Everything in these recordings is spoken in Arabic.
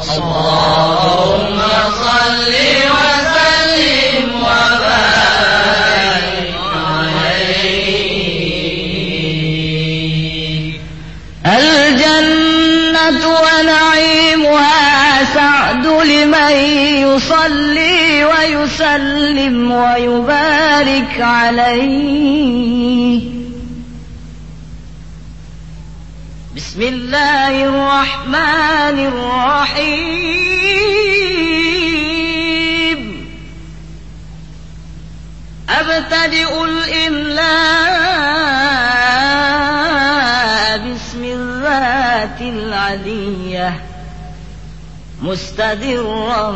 اللهم صل وسلم وبارك عليه. الجنة ونعيمها سعد لمن يصلي ويسلم ويبارك عليه. الله الرحمن الرحيم. أبتدئ الإملاء بسم الذات العلية مستدرا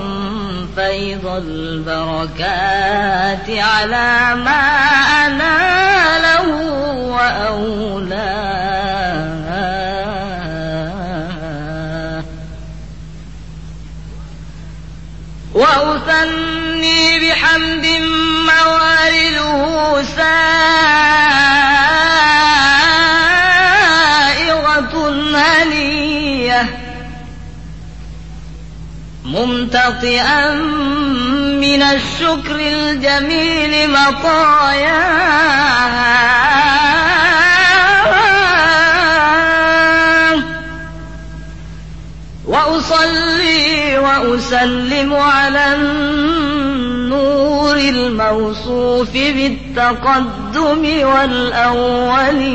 فيض البركات على ما ممتطئا من الشكر الجميل مطايا. وأصلي وأسلم على النور الموصوف بالتقدم والأولية.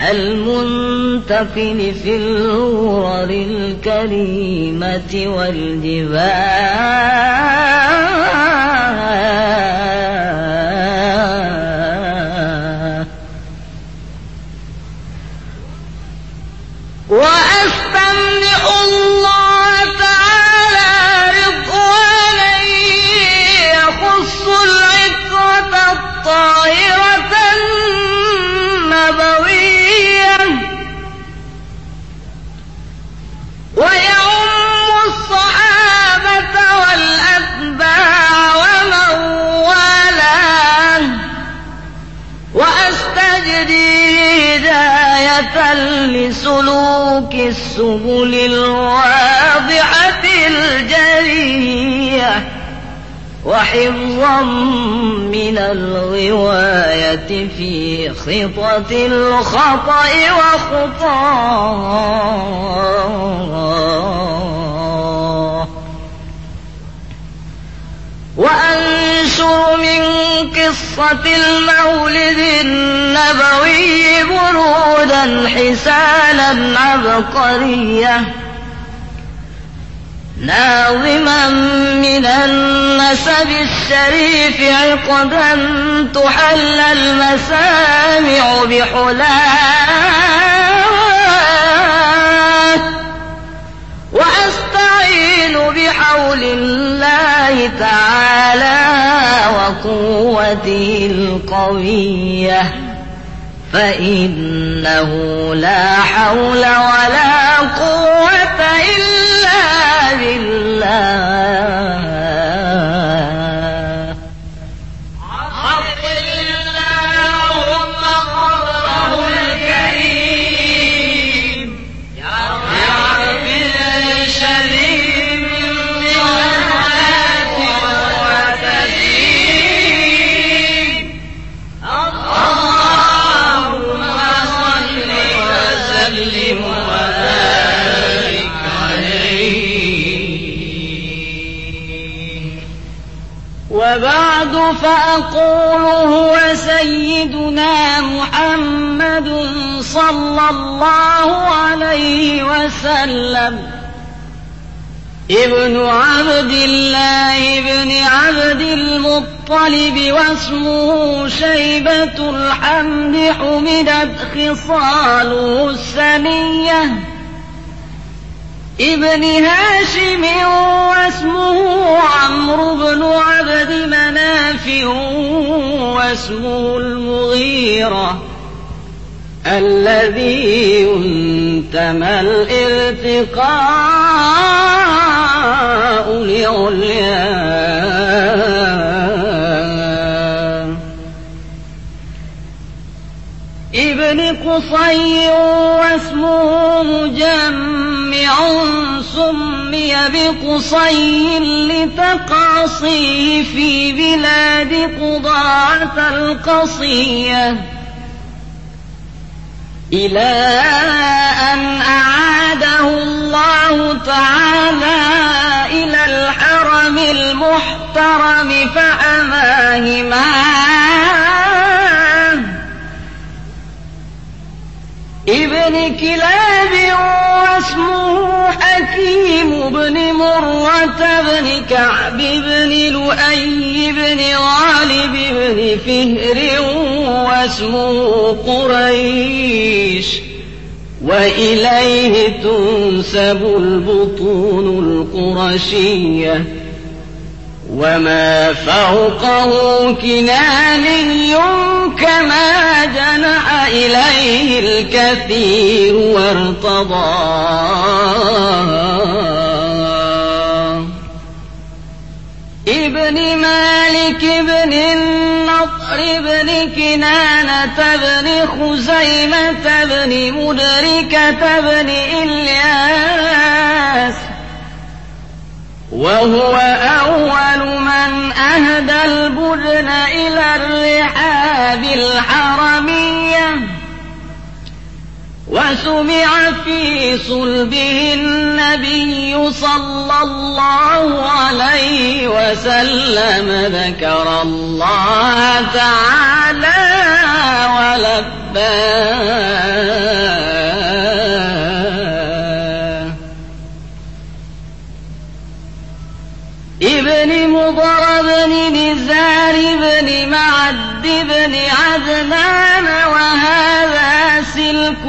المنتقل في الغرر الكريمة والجبال. ويعم الصحابة والأتباع ومن والاه لسلوك السبل الواضحة الجرية وحفظا من الغواية في خطة الخطأ وخطاه. وأنشر من قصة المولد النبوي برودا حسانا عبقرية. ناظما من النسب الشريف عقدا تحل المسامع بحلاه وأستعين بحول الله تعالى وقوته القوية. فإنه لا حول ولا صلى الله عليه وسلم ابن عبد الله ابن عبد المطلب واسمه شيبة الحمد حمدت خصاله السنيه ابن هاشم واسمه عمرو بن عبد مناف واسمه المغيرة الذي ينتمى الالتقاء لعليان. ابن قصي واسمه مجمع سمي بقصي لتقاصيه في بلاد قضاعة القصية. إلى أن أعاده الله تعالى إلى الحرم المحترم فأماه ابن كلاب واسمه حكيم بن مرة بن كعب بن لؤي بن غالب بن فهر واسمه قريش وإليه تنسب البطون القرشية وما فوقه كناني كما جنح إليه الكثير وارتضى. ابن مالك بن النضر بن كنانة بن خزيمة بن مدركة بن إلياس وهو أول من أهدى البدن إلى الرحاب الحرمية وسمع في صلبه النبي صلى الله عليه وسلم ذكر الله تعالى ولباه ابن مضر بن نزار بن معد بن عدنان وهذا سلك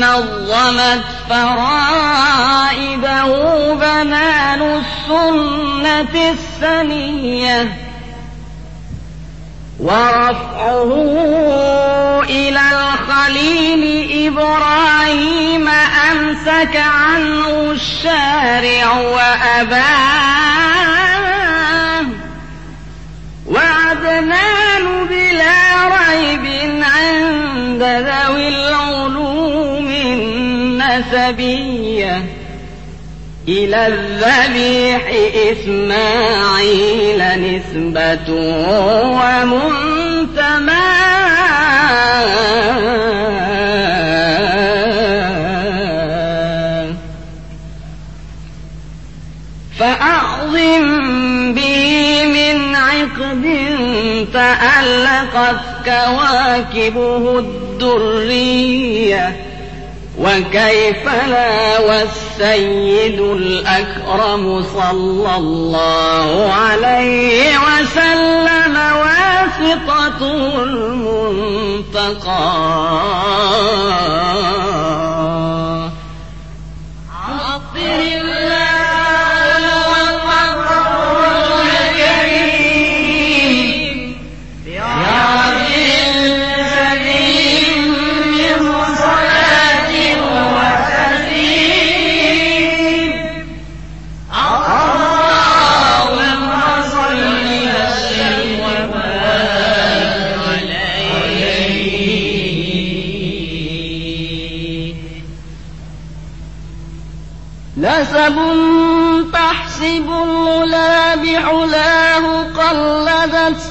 نظمت فرائده بنان السنة السنية. ورفعه إلى الخليل إبراهيم أمسك عنه الشارع وأباه. وعدنان بلا ريب عند ذوي العلوم النسبية. إلى الذبيح إسماعيل نسبة ومنتمى فأعظم به من عقد تألقت كواكبه الدرية. وكيف لا والسيد الأكرم صلى الله عليه وسلم واسطة المنتقى. نسب تحسب الملا بحلاه قلدت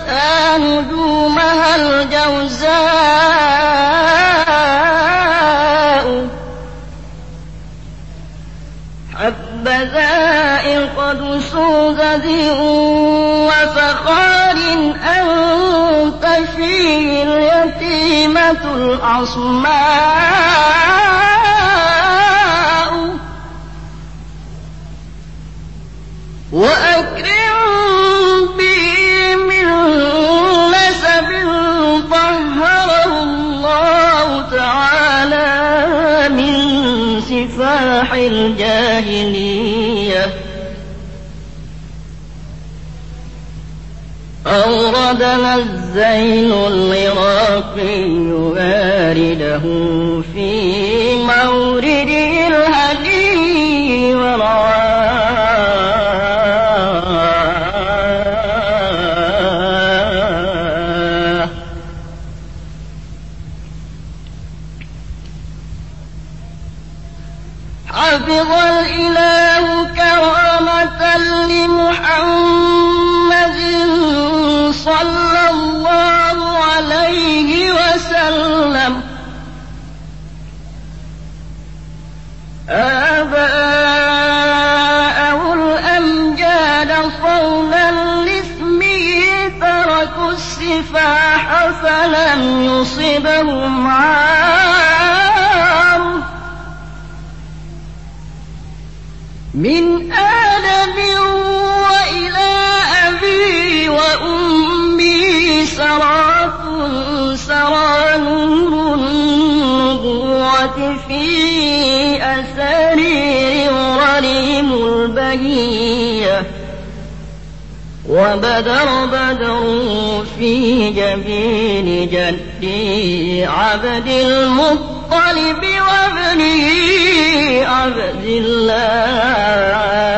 نجومها الجوزاء حبذا قد سوزد وفخار أنت فيه اليتيمة الأصماء وأكرم به من نسب الله تعالى من سفاح الجاهلية. أوردنا الزين العراقي وارده في مورده يصبهم عام من آدم وإلى أبي وأمي سرات سرى نور النبوة في أسارير وريم البهية. وبدر بدر في جبين جدي عبد المطلب وابنه عبد الله.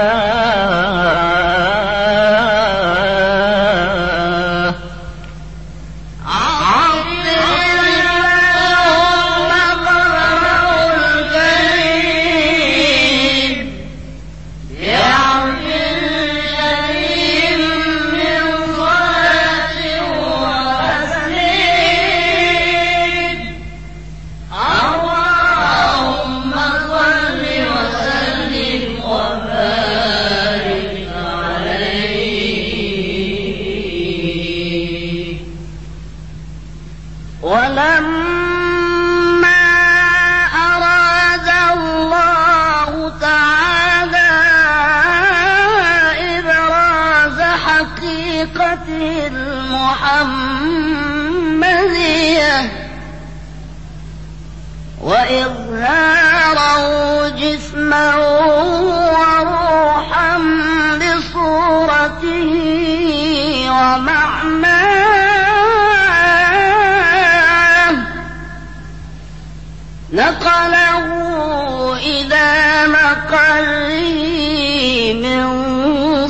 مقره من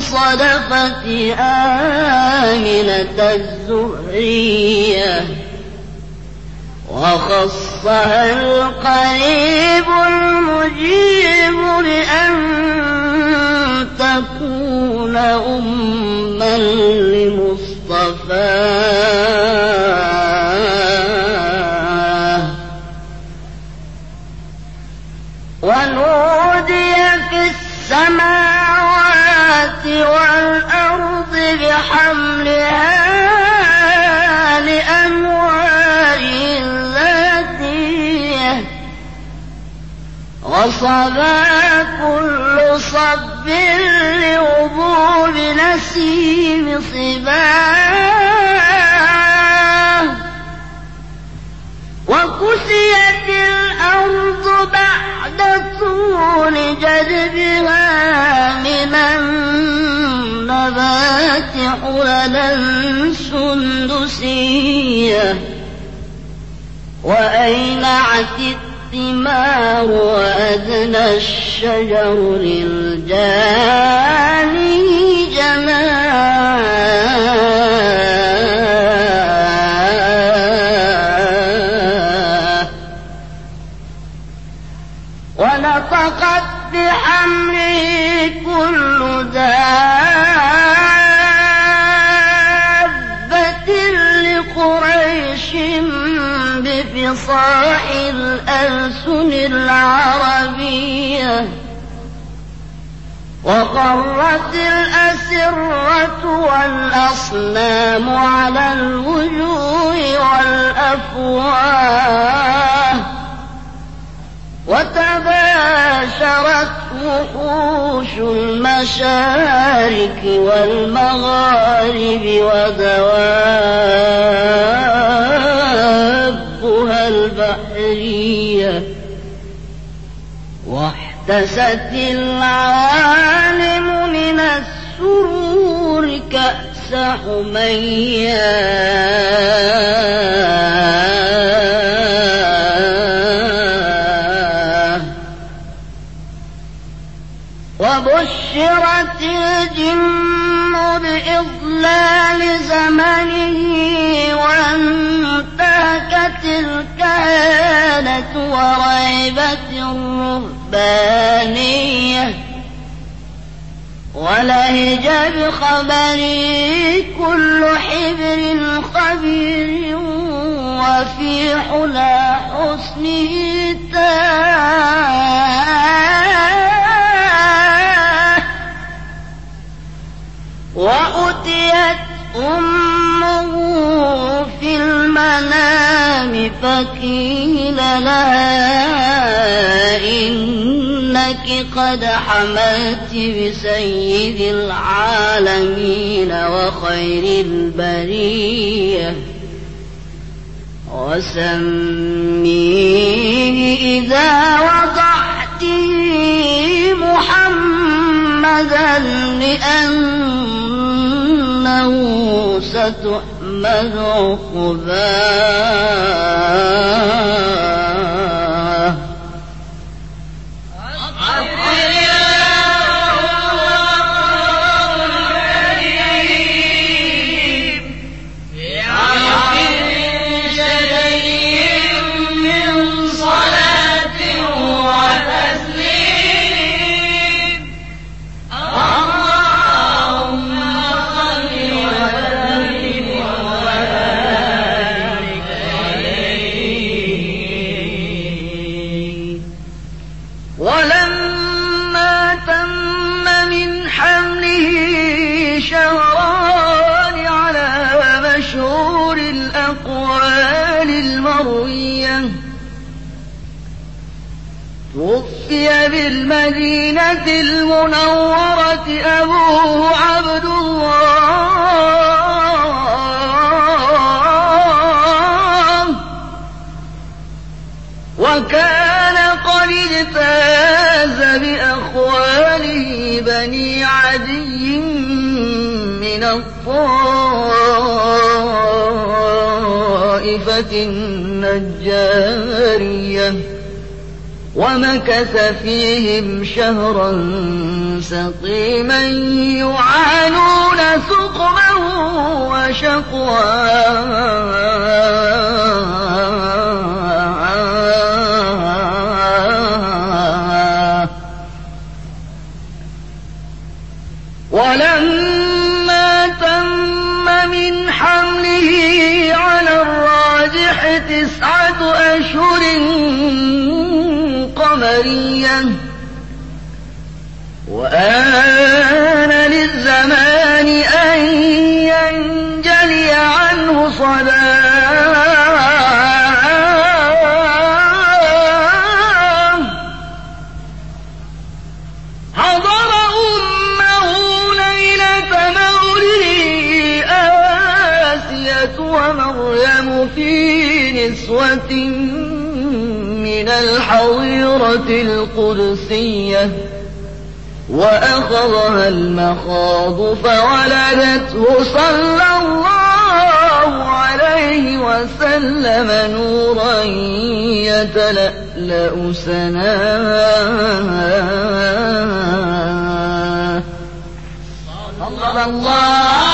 صدفة آمنة الزهرية. وخصها القريب المجيب لأن تكون أما لمصطفاه والأرض بحملها لأنواره الذاتية وصبا كل صب لغبوب نسيم صباه حللا سندسية. وأينعت الثمار وأدنى الشجر للجاني جناه بفصاح الألسن العربية. وقرت الأسرة والأصنام على الوجوه والأفواه. وتباشرت وحوش المشارك والمغارب ودوابها البحرية واحتست العوالم من السرور كأس حمياه وبشرت الجن بإضلال زمنه وانتهكت الكهانة وريبت الرهبان ربانية ولهج بخبري كل حبر خبير وفي حلى حسنه تاه. وأتيت أمه في المنام فقيل لها إنك قد حملت بسيد العالمين وخير البرية. وسميه إذا وضعته محمدا لأنه ستحمد عقباه مشهور الأقوال المروية. توفي بالمدينة المنورة أبوه عبد الله. وكان قد اجتاز بأخواله بني عدي من النجارية ومكث فيهم شهرا سقيما يعانون سقمه وشقواه ولما أشهر قمرية. وآن للزمان أن ينجلي عنه صلاة. في نسوة من الحظيرة القدسية وأخذها المخاض فولدته صلى الله عليه وسلم نورا يتلألأ سناه. صلى الله.